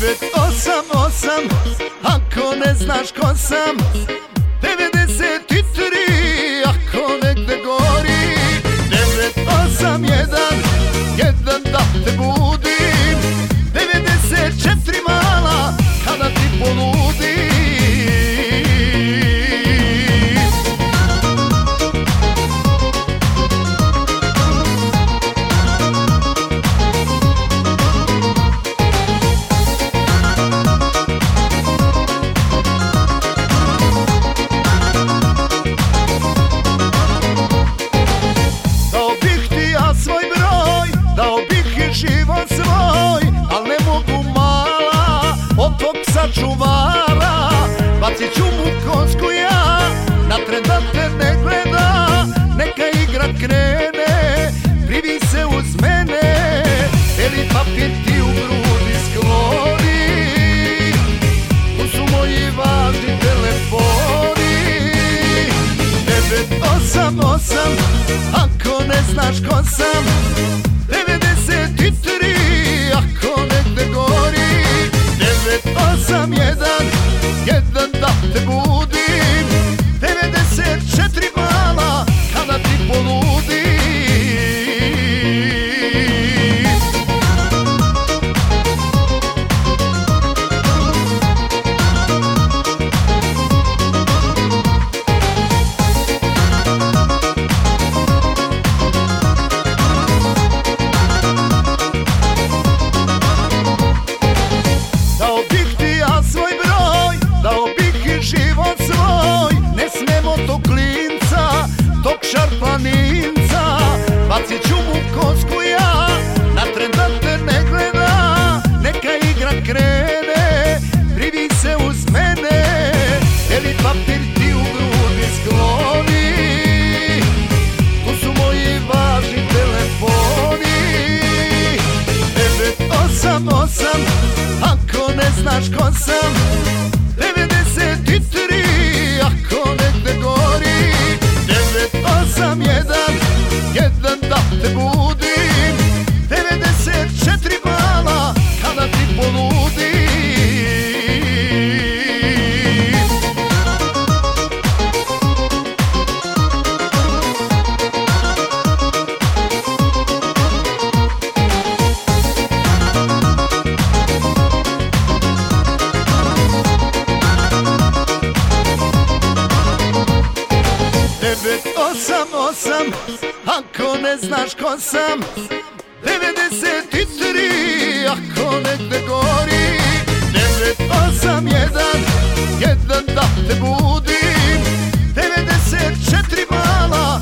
988 Ako ne znaš ko sam 93 sačuvara Bacit ću mu kosku ja Na da te ne gleda Neka igra krene Privi se uz mene Beli papir ti u grudi skloni Tu su moji važni telefoni. 988 Ako ne znaš ko sam Jedan da Bacit ću mu kosku ja Na te ne gleda Neka igra krene Privi se uz mene Beli papir ti u grudi skloni? Tu su moji važni telefoni. 988 Ako ne znaš ko sam 93 988 Ako ne znaš ko sam 93 Ako negde gori 981 Jedan da te budim 94 mala